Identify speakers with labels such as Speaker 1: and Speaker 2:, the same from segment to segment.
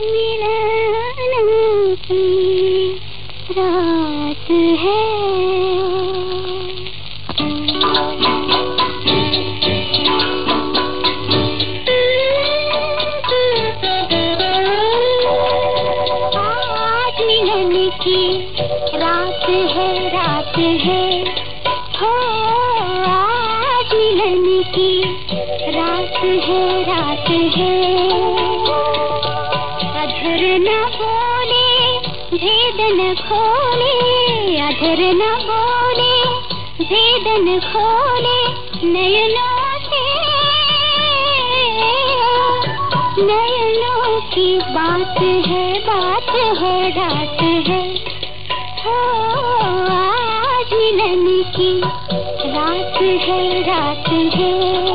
Speaker 1: मिलन की रात है की रात है रात है हो आज मिलन की रात है रात है। अधर न बोले भेद न खोले अधर न बोले भेद न नयनों से। नयनों की बात है बात है रात है। हो, आज मिलन की रात है रात है।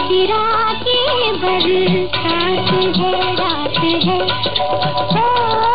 Speaker 1: बुझाने के बरसात है रात है।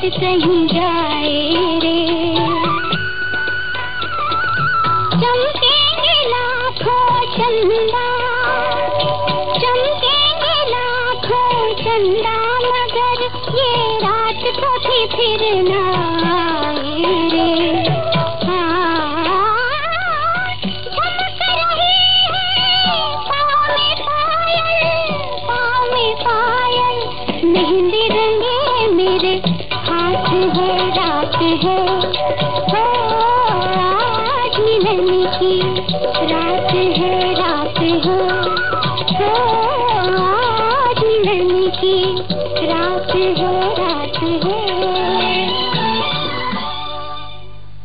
Speaker 1: बीत कहीं जाए रे। चमकेंगे लाखों चंदा, चमकेंगे लाखों चंदा, मगर ये रात कभी फिर ना है, रात है। हो की। रात है रात है। हो की। रात है रात है।